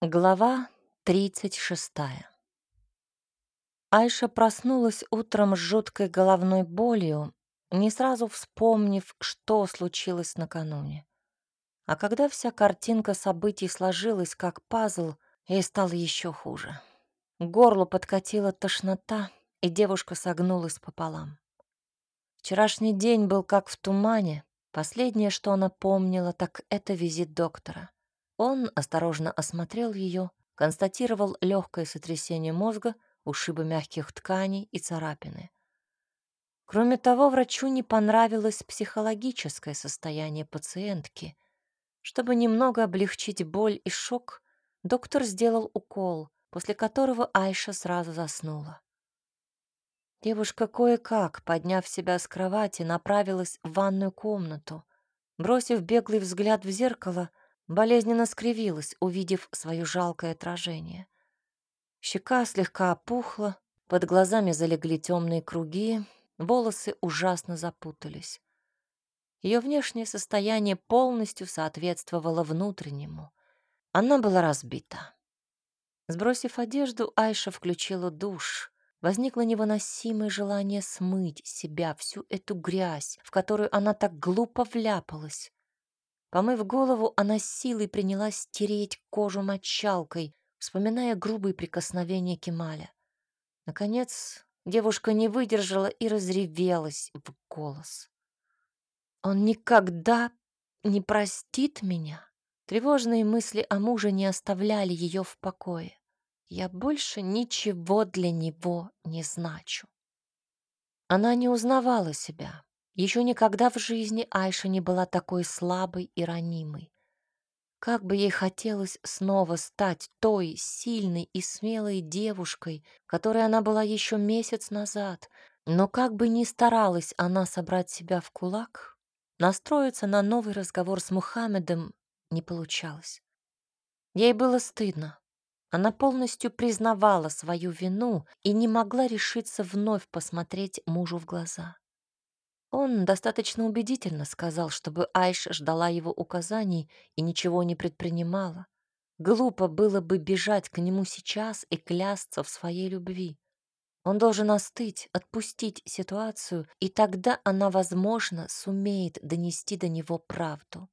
Глава 36 Айша проснулась утром с жуткой головной болью, не сразу вспомнив, что случилось накануне. А когда вся картинка событий сложилась как пазл, ей стало еще хуже. К горлу подкатила тошнота, и девушка согнулась пополам. Вчерашний день был как в тумане. Последнее, что она помнила, так это визит доктора. Он осторожно осмотрел ее, констатировал легкое сотрясение мозга, ушибы мягких тканей и царапины. Кроме того, врачу не понравилось психологическое состояние пациентки. Чтобы немного облегчить боль и шок, доктор сделал укол, после которого Айша сразу заснула. Девушка кое-как, подняв себя с кровати, направилась в ванную комнату. Бросив беглый взгляд в зеркало — болезненно скривилась, увидев свое жалкое отражение. Щека слегка опухла, под глазами залегли темные круги, волосы ужасно запутались. Ее внешнее состояние полностью соответствовало внутреннему. Она была разбита. Сбросив одежду, Айша включила душ. Возникло невыносимое желание смыть себя всю эту грязь, в которую она так глупо вляпалась. Помыв голову, она силой принялась стереть кожу мочалкой, вспоминая грубые прикосновения Кемаля. Наконец, девушка не выдержала и разревелась в голос. «Он никогда не простит меня?» Тревожные мысли о муже не оставляли ее в покое. Я больше ничего для него не значу. Она не узнавала себя. Еще никогда в жизни Айша не была такой слабой и ранимой. Как бы ей хотелось снова стать той сильной и смелой девушкой, которой она была еще месяц назад, но как бы ни старалась она собрать себя в кулак, настроиться на новый разговор с Мухаммедом не получалось. Ей было стыдно. Она полностью признавала свою вину и не могла решиться вновь посмотреть мужу в глаза. Он достаточно убедительно сказал, чтобы Айш ждала его указаний и ничего не предпринимала. Глупо было бы бежать к нему сейчас и клясться в своей любви. Он должен остыть, отпустить ситуацию, и тогда она, возможно, сумеет донести до него правду.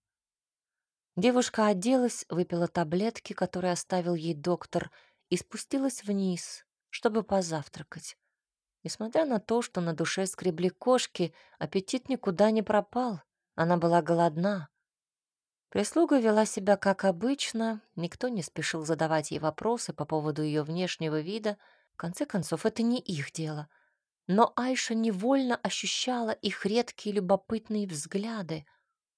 Девушка оделась, выпила таблетки, которые оставил ей доктор, и спустилась вниз, чтобы позавтракать. Несмотря на то, что на душе скребли кошки, аппетит никуда не пропал. Она была голодна. Прислуга вела себя как обычно, никто не спешил задавать ей вопросы по поводу ее внешнего вида. В конце концов, это не их дело. Но Айша невольно ощущала их редкие любопытные взгляды.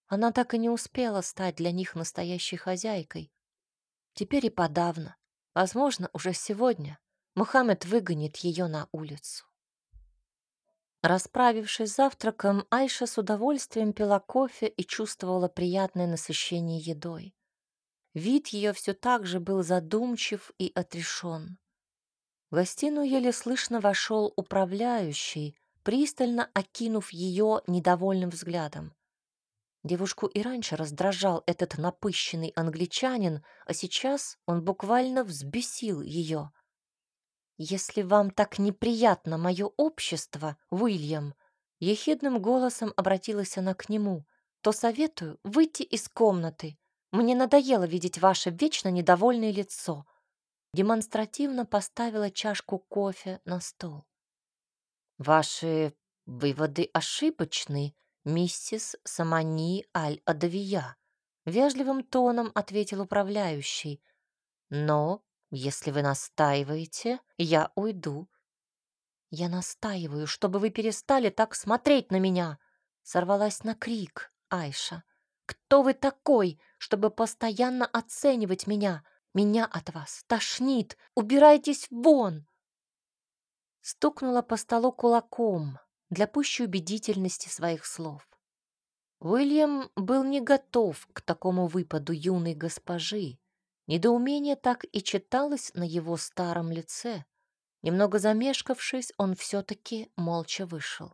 Она так и не успела стать для них настоящей хозяйкой. Теперь и подавно. Возможно, уже сегодня Мухаммед выгонит ее на улицу. Расправившись завтраком, Айша с удовольствием пила кофе и чувствовала приятное насыщение едой. Вид ее все так же был задумчив и отрешен. В гостиную еле слышно вошел управляющий, пристально окинув ее недовольным взглядом. Девушку и раньше раздражал этот напыщенный англичанин, а сейчас он буквально взбесил ее. «Если вам так неприятно мое общество, Уильям», ехидным голосом обратилась она к нему, то советую выйти из комнаты. Мне надоело видеть ваше вечно недовольное лицо. Демонстративно поставила чашку кофе на стол. Ваши выводы ошибочны, миссис Самани Аль-Адавия, вежливым тоном ответил управляющий. Но если вы настаиваете, я уйду. Я настаиваю, чтобы вы перестали так смотреть на меня. Сорвалась на крик Айша. Кто вы такой, чтобы постоянно оценивать меня? Меня от вас тошнит. Убирайтесь вон. Стукнула по столу кулаком для пущей убедительности своих слов. Уильям был не готов к такому выпаду юной госпожи, Недоумение так и читалось на его старом лице. Немного замешкавшись, он все-таки молча вышел.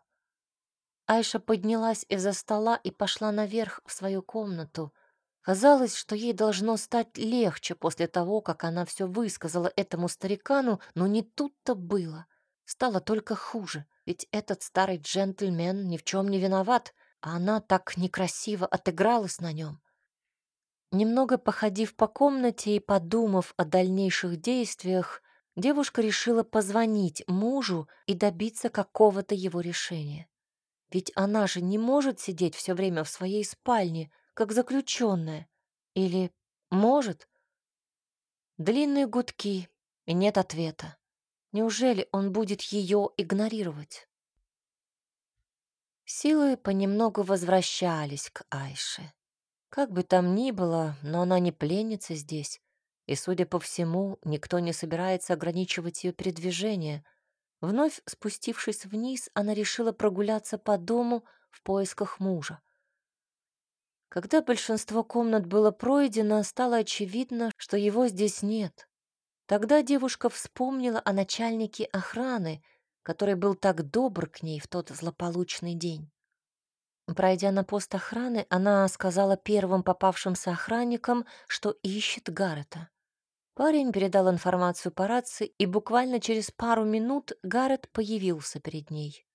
Айша поднялась из-за стола и пошла наверх в свою комнату. Казалось, что ей должно стать легче после того, как она все высказала этому старикану, но не тут-то было. Стало только хуже, ведь этот старый джентльмен ни в чем не виноват, а она так некрасиво отыгралась на нем. Немного походив по комнате и подумав о дальнейших действиях, девушка решила позвонить мужу и добиться какого-то его решения. Ведь она же не может сидеть все время в своей спальне, как заключенная. Или может? Длинные гудки, и нет ответа. Неужели он будет ее игнорировать? Силы понемногу возвращались к Айше. Как бы там ни было, но она не пленница здесь, и, судя по всему, никто не собирается ограничивать ее передвижение. Вновь спустившись вниз, она решила прогуляться по дому в поисках мужа. Когда большинство комнат было пройдено, стало очевидно, что его здесь нет. Тогда девушка вспомнила о начальнике охраны, который был так добр к ней в тот злополучный день. Пройдя на пост охраны, она сказала первым попавшимся охранникам, что ищет Гаррета. Парень передал информацию по рации, и буквально через пару минут Гаррет появился перед ней.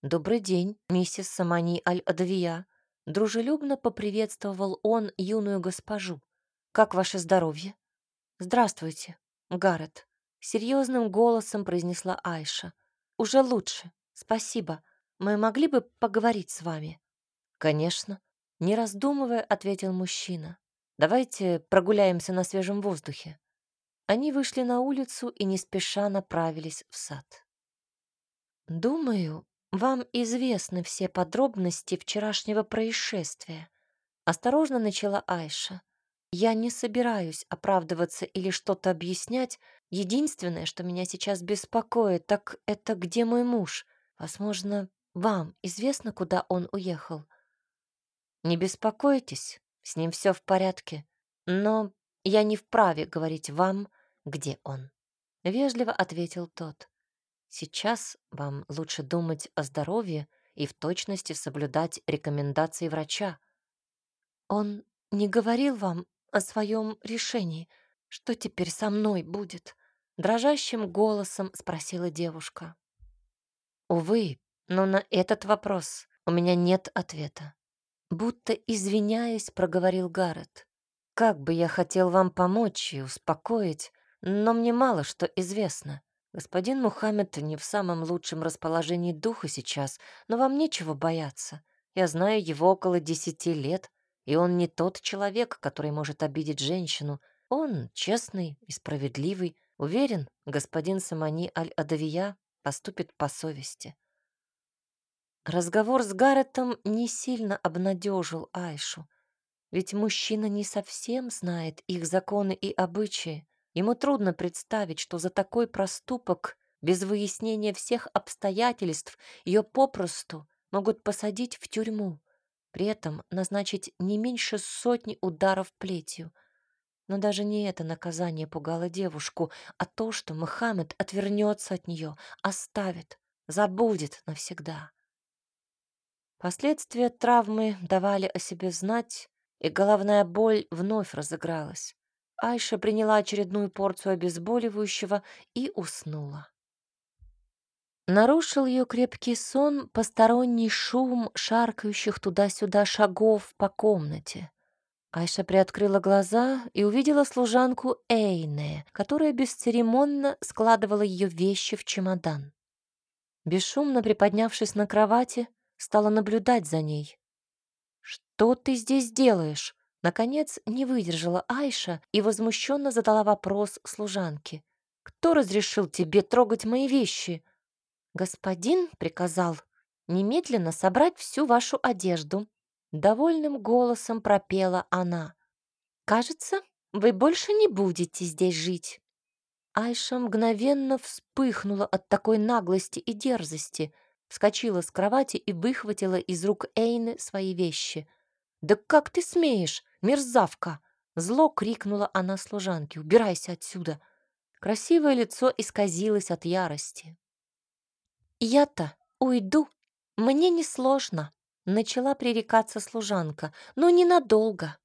«Добрый день, миссис Самани Аль-Адавия», — дружелюбно поприветствовал он юную госпожу. «Как ваше здоровье?» «Здравствуйте, Гаррет», — серьезным голосом произнесла Айша. «Уже лучше, спасибо. Мы могли бы поговорить с вами?» «Конечно», — не раздумывая, ответил мужчина. «Давайте прогуляемся на свежем воздухе». Они вышли на улицу и не спеша направились в сад. «Думаю, вам известны все подробности вчерашнего происшествия», — осторожно начала Айша. «Я не собираюсь оправдываться или что-то объяснять. Единственное, что меня сейчас беспокоит, так это где мой муж. Возможно, вам известно, куда он уехал?» Не беспокойтесь, с ним все в порядке. Но я не вправе говорить вам, где он. Вежливо ответил тот. Сейчас вам лучше думать о здоровье и в точности соблюдать рекомендации врача. Он не говорил вам о своем решении. Что теперь со мной будет? Дрожащим голосом спросила девушка. Увы, но на этот вопрос у меня нет ответа. Будто извиняясь, проговорил Гаррет. «Как бы я хотел вам помочь и успокоить, но мне мало что известно. Господин Мухаммед не в самом лучшем расположении духа сейчас, но вам нечего бояться. Я знаю его около десяти лет, и он не тот человек, который может обидеть женщину. Он честный и справедливый. Уверен, господин Самани Аль-Адавия поступит по совести. Разговор с Гарретом не сильно обнадежил Айшу, ведь мужчина не совсем знает их законы и обычаи. Ему трудно представить, что за такой проступок, без выяснения всех обстоятельств, ее попросту могут посадить в тюрьму, при этом назначить не меньше сотни ударов плетью. Но даже не это наказание пугало девушку, а то, что Мухаммед отвернется от нее, оставит, забудет навсегда. Последствия травмы давали о себе знать, и головная боль вновь разыгралась. Айша приняла очередную порцию обезболивающего и уснула. Нарушил ее крепкий сон посторонний шум шаркающих туда-сюда шагов по комнате. Айша приоткрыла глаза и увидела служанку Эйне, которая бесцеремонно складывала ее вещи в чемодан. Бесшумно приподнявшись на кровати, стала наблюдать за ней. «Что ты здесь делаешь?» Наконец не выдержала Айша и возмущенно задала вопрос служанке. «Кто разрешил тебе трогать мои вещи?» «Господин приказал немедленно собрать всю вашу одежду», — довольным голосом пропела она. «Кажется, вы больше не будете здесь жить». Айша мгновенно вспыхнула от такой наглости и дерзости — вскочила с кровати и выхватила из рук Эйны свои вещи. «Да как ты смеешь, мерзавка!» Зло крикнула она служанке. «Убирайся отсюда!» Красивое лицо исказилось от ярости. «Я-то уйду. Мне несложно», — начала пререкаться служанка, «но ненадолго».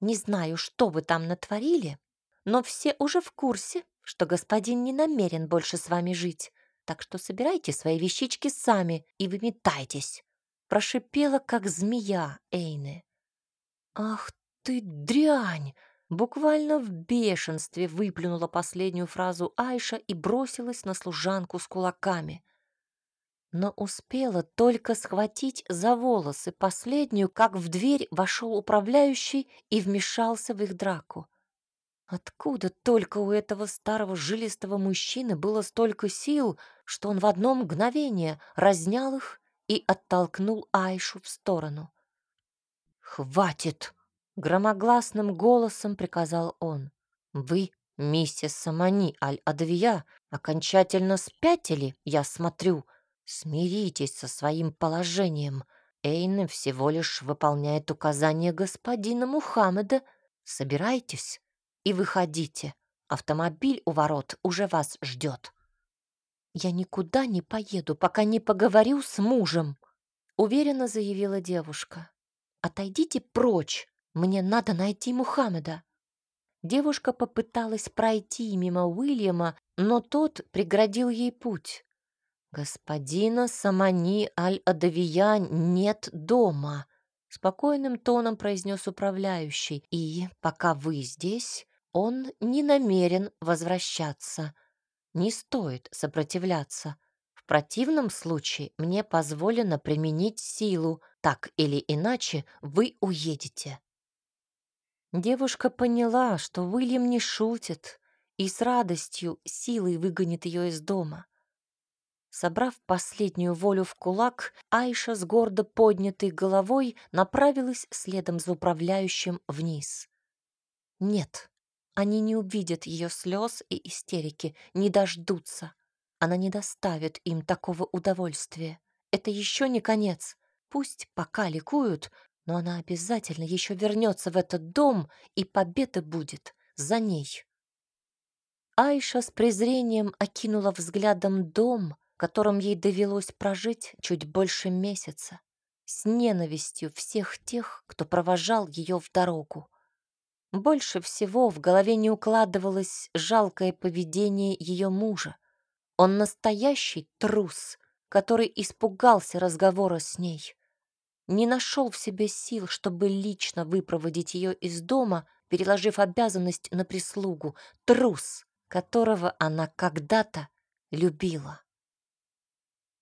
Не знаю, что вы там натворили, но все уже в курсе, что господин не намерен больше с вами жить, так что собирайте свои вещички сами и выметайтесь. Прошипела, как змея Эйны. «Ах ты дрянь!» Буквально в бешенстве выплюнула последнюю фразу Айша и бросилась на служанку с кулаками. Но успела только схватить за волосы последнюю, как в дверь вошел управляющий и вмешался в их драку. Откуда только у этого старого жилистого мужчины было столько сил, что он в одно мгновение разнял их и оттолкнул Айшу в сторону. «Хватит!» — громогласным голосом приказал он. «Вы, миссис Самани Аль-Адвия, окончательно спятили, я смотрю. Смиритесь со своим положением. Эйны всего лишь выполняет указания господина Мухаммеда. Собирайтесь и выходите. Автомобиль у ворот уже вас ждет. Я никуда не поеду, пока не поговорю с мужем, уверенно заявила девушка. Отойдите прочь, мне надо найти Мухаммеда. Девушка попыталась пройти мимо Уильяма, но тот преградил ей путь. «Господина Самани Аль-Адавия нет дома», — спокойным тоном произнес управляющий. «И пока вы здесь, он не намерен возвращаться. Не стоит сопротивляться. В противном случае мне позволено применить силу. Так или иначе вы уедете. Девушка поняла, что Уильям не шутит и с радостью силой выгонит ее из дома. Собрав последнюю волю в кулак, Айша с гордо поднятой головой направилась следом за управляющим вниз. Нет, они не увидят ее слез и истерики, не дождутся. Она не доставит им такого удовольствия. Это еще не конец. Пусть пока ликуют, но она обязательно еще вернется в этот дом, и победа будет за ней. Айша с презрением окинула взглядом дом, которым ей довелось прожить чуть больше месяца, с ненавистью всех тех, кто провожал ее в дорогу. Больше всего в голове не укладывалось жалкое поведение ее мужа. Он настоящий трус, который испугался разговора с ней. Не нашел в себе сил, чтобы лично выпроводить ее из дома, переложив обязанность на прислугу. Трус, которого она когда-то любила.